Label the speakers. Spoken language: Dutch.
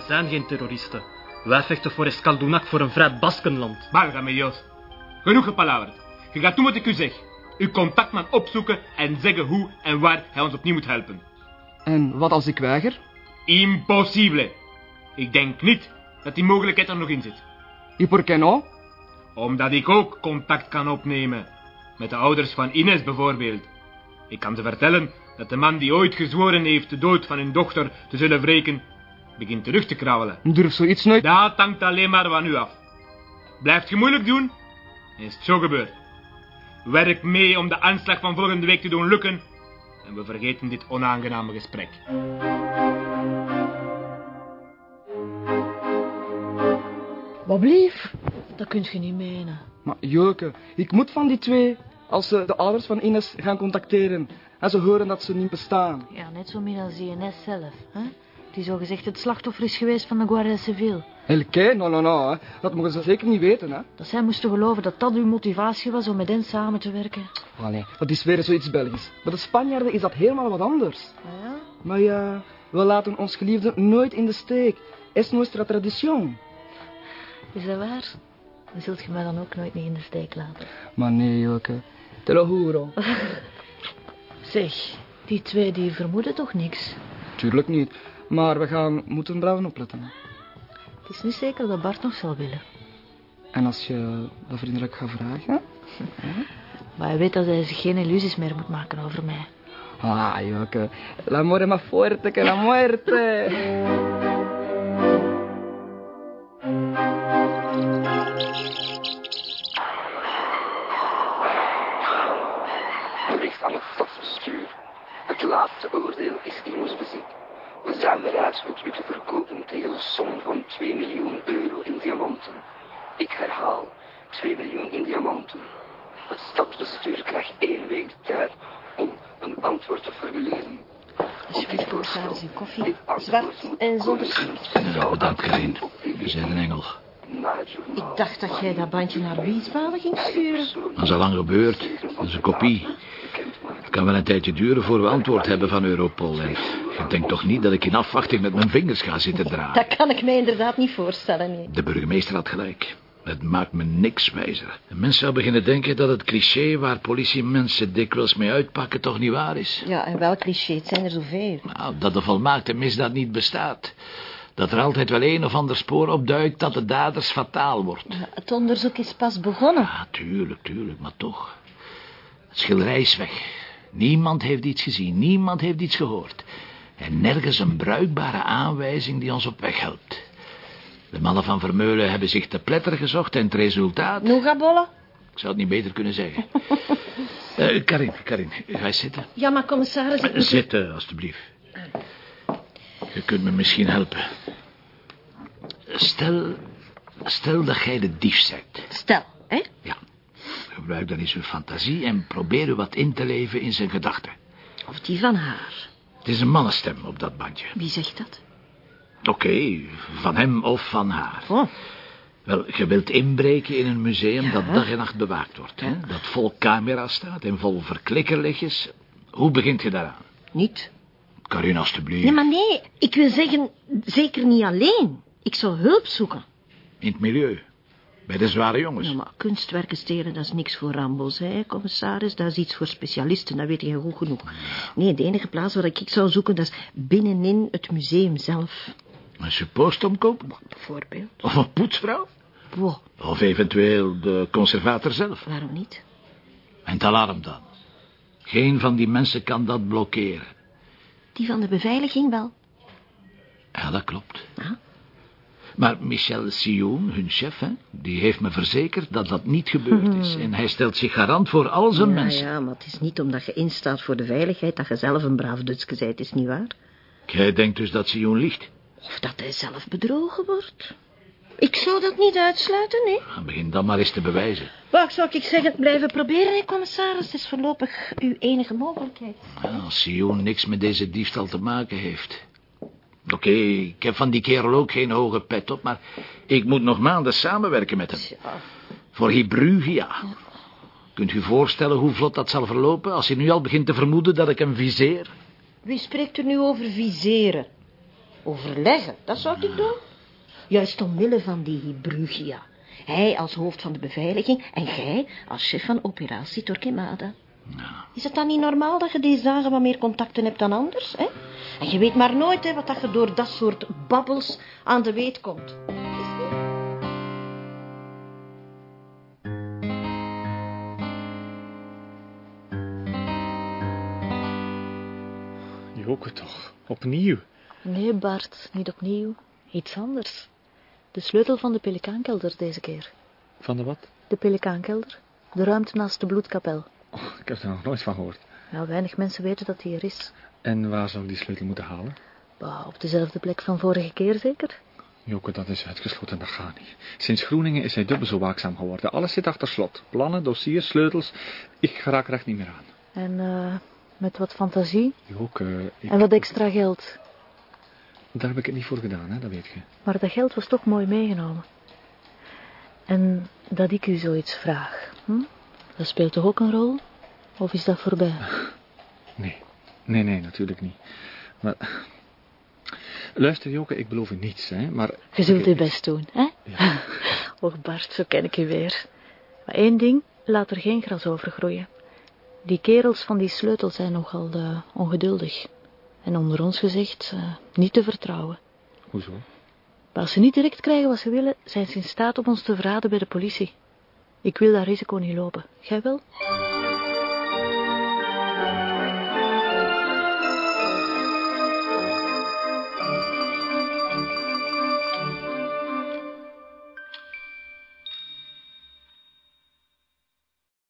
Speaker 1: Wij zijn geen terroristen. Wij vechten voor Escaldunac voor een vrij Baskenland.
Speaker 2: Maar, Remedios, genoeg gepalaverd. Je gaat doen wat ik u zeg. Uw contactman opzoeken en zeggen hoe en waar hij ons opnieuw moet helpen.
Speaker 3: En wat als ik weiger?
Speaker 2: Impossible. Ik denk niet dat die mogelijkheid er nog in zit.
Speaker 3: Y por qué no?
Speaker 2: Omdat ik ook contact kan opnemen. Met de ouders van Ines bijvoorbeeld. Ik kan ze vertellen dat de man die ooit gezworen heeft de dood van hun dochter te zullen wreken, begint terug te krabbelen.
Speaker 3: Durf zoiets nooit...
Speaker 2: Dat hangt alleen maar van u af. Blijft je moeilijk doen, is het zo gebeurd. Werk mee om de aanslag van volgende week te doen lukken en we vergeten dit onaangename gesprek.
Speaker 4: Wat blief? Dat kunt je niet menen.
Speaker 3: Maar Joke, ik moet van die twee. Als ze de ouders van Ines gaan contacteren en ze horen dat ze niet bestaan.
Speaker 4: Ja, net zo min als INS zelf. Hè? Die zogezegd het slachtoffer is geweest van de Guardia Civil.
Speaker 3: Elke? No, no, no. Hè. Dat mogen ze zeker niet weten, hè.
Speaker 4: Dat zij moesten geloven dat dat uw motivatie was om met hen samen te werken.
Speaker 3: Allee, dat is weer zoiets Belgisch. Bij de Spanjaarden is dat helemaal wat anders.
Speaker 4: Ah, ja?
Speaker 3: Maar ja, we laten ons geliefde nooit in de steek. Es nuestra tradición.
Speaker 4: Is dat waar? Dan zult je mij dan ook nooit meer in de steek laten.
Speaker 3: Maar nee, Joke. Te lo juro.
Speaker 4: Zeg, die twee die vermoeden toch niks?
Speaker 3: Tuurlijk niet. Maar we gaan moeten blijven opletten.
Speaker 4: Het is niet zeker dat Bart nog zal willen.
Speaker 3: En als je dat vriendelijk gaat vragen...
Speaker 4: Maar hij weet dat hij zich geen illusies meer moet maken over mij.
Speaker 3: Ah, Joke. L'amore más fuerte que la muerte.
Speaker 5: U te verkopen tegen een som van 2 miljoen euro in diamanten. Ik herhaal, 2 miljoen in diamanten. Het stadsbestuur krijgt één week de tijd om een antwoord te formuleren.
Speaker 4: Koffie. Zwart en zonder schrift.
Speaker 6: Nou, bedankt, Karin. Je bent een engel.
Speaker 4: Ik dacht dat jij dat bandje naar Wiesbaden ging sturen.
Speaker 6: Dat is al lang gebeurd. Dat is een kopie. Het kan wel een tijdje duren voor we antwoord hebben van Europol. En je denkt toch niet dat ik in afwachting met mijn vingers ga zitten draaien?
Speaker 4: Dat kan ik me inderdaad niet voorstellen, nee.
Speaker 6: De burgemeester had gelijk. Het maakt me niks wijzer. Een mens zou beginnen denken dat het cliché waar politiemensen dikwijls mee uitpakken toch niet waar is.
Speaker 4: Ja, en welk cliché? Het zijn er zoveel.
Speaker 6: Nou, dat de volmaakte misdaad niet bestaat. Dat er altijd wel een of ander spoor opduikt dat de daders fataal wordt.
Speaker 4: Ja, het onderzoek is pas begonnen.
Speaker 6: Ja, tuurlijk, tuurlijk, maar toch. Het schilderij is weg. Niemand heeft iets gezien, niemand heeft iets gehoord. En nergens een bruikbare aanwijzing die ons op weg helpt. De mannen van Vermeulen hebben zich te pletter gezocht en het resultaat...
Speaker 4: Nougatbollen?
Speaker 6: Ik zou het niet beter kunnen zeggen. Eh, Karin, Karin, ga eens zitten.
Speaker 4: Ja, maar commissaris... ik moet-
Speaker 6: Zitten, alstublieft. Je kunt me misschien helpen. Stel, stel dat jij de dief bent.
Speaker 4: Stel, hè?
Speaker 6: Ja. Gebruik dan eens uw fantasie en probeer u wat in te leven in zijn gedachten.
Speaker 4: Of die van haar.
Speaker 6: Het is een mannenstem op dat bandje.
Speaker 4: Wie zegt dat?
Speaker 6: Oké, van hem of van haar.
Speaker 4: Oh,
Speaker 6: Wel, je wilt inbreken in een museum
Speaker 4: Ja.
Speaker 6: dat dag en nacht bewaakt wordt. Hè? Dat vol camera's staat en vol verklikkerlichtjes. Hoe begint je daaraan?
Speaker 4: niet.
Speaker 6: Karin, alstublieft.
Speaker 4: Nee, maar nee. Ik wil zeggen, zeker niet alleen. Ik zou hulp zoeken.
Speaker 6: In het milieu. Bij de zware jongens.
Speaker 4: Ja, maar kunstwerken stelen, dat is niks voor Rambo's, hè, commissaris. Dat is iets voor specialisten, dat weet je goed genoeg. Nee, de enige plaats waar ik zou zoeken, dat is binnenin het museum zelf.
Speaker 6: Een suppostomkoop?
Speaker 4: Bijvoorbeeld.
Speaker 6: Of een poetsvrouw?
Speaker 4: Wow,
Speaker 6: Of eventueel de conservator zelf.
Speaker 4: waarom niet?
Speaker 6: En het alarm dan. Geen van die mensen kan dat blokkeren.
Speaker 4: Die van de beveiliging wel.
Speaker 6: Ja, dat klopt.
Speaker 4: Ah.
Speaker 6: Maar Michel Sion, hun chef, hè, die heeft me verzekerd dat dat niet gebeurd is. En hij stelt zich garant voor al zijn
Speaker 4: ja,
Speaker 6: mensen.
Speaker 4: ja, maar het is niet omdat je instaat voor de veiligheid dat je zelf een braaf Dutske bent, is niet waar?
Speaker 6: Jij denkt dus dat Sion liegt?
Speaker 4: Of dat hij zelf bedrogen wordt. Ik zou dat niet uitsluiten, nee.
Speaker 6: Dan begin dan maar eens te bewijzen.
Speaker 4: Wat zou ik zeggen? Blijven proberen, hè, commissaris. Het is voorlopig uw enige mogelijkheid.
Speaker 6: Ja, als Sion niks met deze diefstal te maken heeft. Oké, ik heb van die kerel ook geen hoge pet op, maar ik moet nog maanden samenwerken met hem.
Speaker 4: Ja.
Speaker 6: Voor Hybrugia. Kunt u voorstellen hoe vlot dat zal verlopen als hij nu al begint te vermoeden dat ik hem viseer?
Speaker 4: Wie spreekt er nu over viseren? Overleggen, dat zou ik doen. Juist omwille van die Brugia. Hij als hoofd van de beveiliging en jij als chef van operatie Torquemada. Is het dan niet normaal dat je deze dagen wat meer contacten hebt dan anders? Hè? En je weet maar nooit hè, wat dat je door dat soort babbels aan de weet komt.
Speaker 1: Joke toch, opnieuw.
Speaker 7: Nee, Bart, niet opnieuw. Iets anders. De sleutel van de pelikaankelder deze keer.
Speaker 1: Van de wat?
Speaker 7: De pelikaankelder. De ruimte naast de bloedkapel.
Speaker 1: Oh, ik heb er nog nooit van gehoord.
Speaker 7: Nou, weinig mensen weten dat die er is.
Speaker 1: En waar zou ik die sleutel moeten halen?
Speaker 7: Bah, op dezelfde plek van vorige keer zeker?
Speaker 1: Joke, dat is uitgesloten, dat gaat niet. Sinds Groeningen is hij dubbel zo waakzaam geworden. Alles zit achter slot. Plannen, dossiers, sleutels. Ik raak er echt niet meer aan.
Speaker 7: En eh, met wat fantasie
Speaker 1: Joke, ik...
Speaker 7: en wat extra geld.
Speaker 1: Daar heb ik het niet voor gedaan, hè, dat weet je.
Speaker 7: Maar dat geld was toch mooi meegenomen. En dat ik u zoiets vraag, hm? Dat speelt toch ook een rol? Of is dat voorbij?
Speaker 1: Nee, nee, nee, natuurlijk niet. Maar... Luister, Joke, ik beloof u niets, hè, maar...
Speaker 7: Je zult uw best doen, hè?
Speaker 1: Ja.
Speaker 7: Och Bart, zo ken ik u weer. Maar één ding, laat er geen gras over groeien. Die kerels van die sleutel zijn nogal eh, ongeduldig. En onder ons gezegd, eh, niet te vertrouwen.
Speaker 1: Hoezo?
Speaker 7: Maar als ze niet direct krijgen wat ze willen, zijn ze in staat om ons te verraden bij de politie. Ik wil dat risico niet lopen. Jij wel?